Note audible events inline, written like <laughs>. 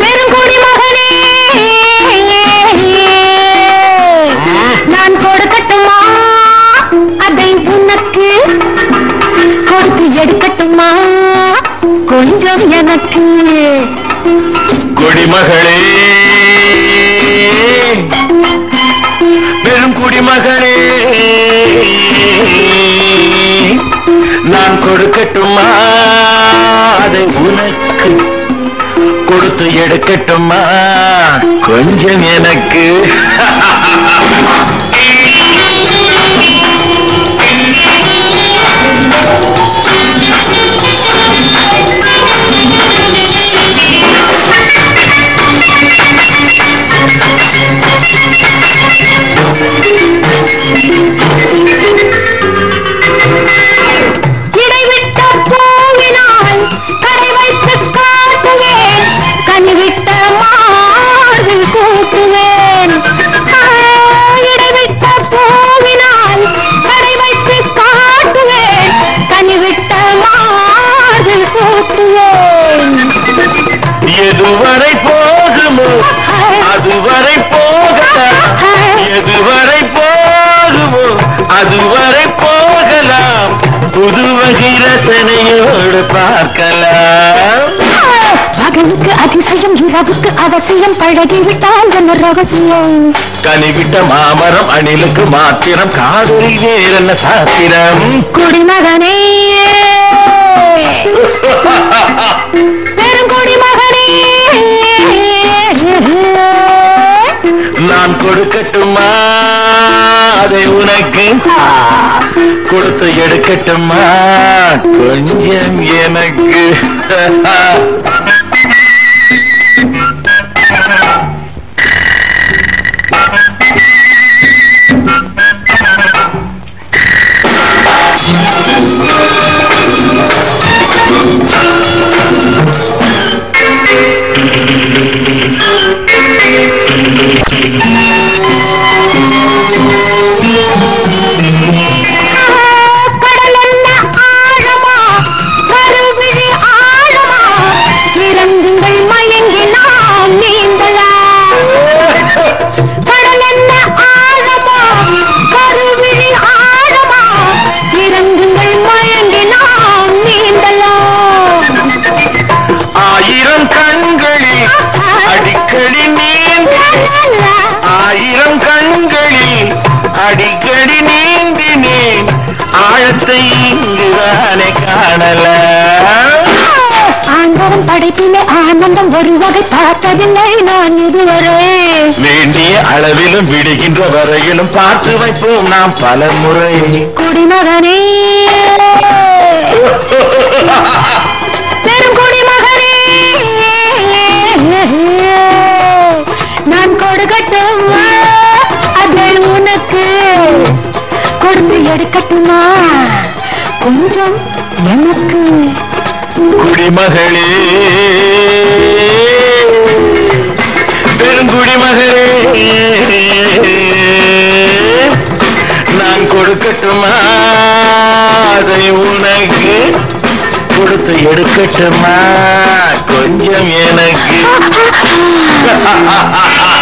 பெருங்குடி மகனே. நான் கொடுக்கட்டுமா? அதை உனக்கு கொடுத்து எடுக்கட்டுமா? கொஞ்சம் எனக்கு. குடிமகளே பெரும் நான் கொடுக்கட்டுமா? அதை உனக்கு எடுக்கட்டுமா கொஞ்சம் எனக்கு. <laughs> பார்க்கலாம். மகனுக்கு அதிசயம் இரவுக்கு அவசியம். பழகிவிட்டால் என்ன ரகசியம்? கனிவிட்ட மாமரம் அணிலுக்கு மாத்திரம். காதலில் வேறென்ன சாத்திரம்? குடிமகனே! பெருங்குடி மகனே நான் கொடுக்கட்டுமா? அதை உனக்கு? கொடுத்து எடுக்கட்டுமா? கொஞ்சம் எனக்கு. <laughs> இங்குதானே காணல. ஆண்டவன் படைப்பிலே ஆனந்தம் ஒரு வகை பார்த்ததில்லை நான் இதுவரை. வேண்டிய அளவிலும் விடுகின்ற வரையிலும் பார்த்து வைப்போம் நாம் பல முறை குடிமகனே. பெரும் குடிமகனே. நான் கொடுக்கட்டுமா. அதை உனக்கு. கொடுத்து எடுக்கட்டுமா? கொஞ்சம் எனக்கு குடிமகளே. பெருங்குடிமகளே. நான் கொடுக்கட்டுமா? அதை உனக்கு கொடுத்து எடுக்கட்டுமா? கொஞ்சம் எனக்கு. <laughs>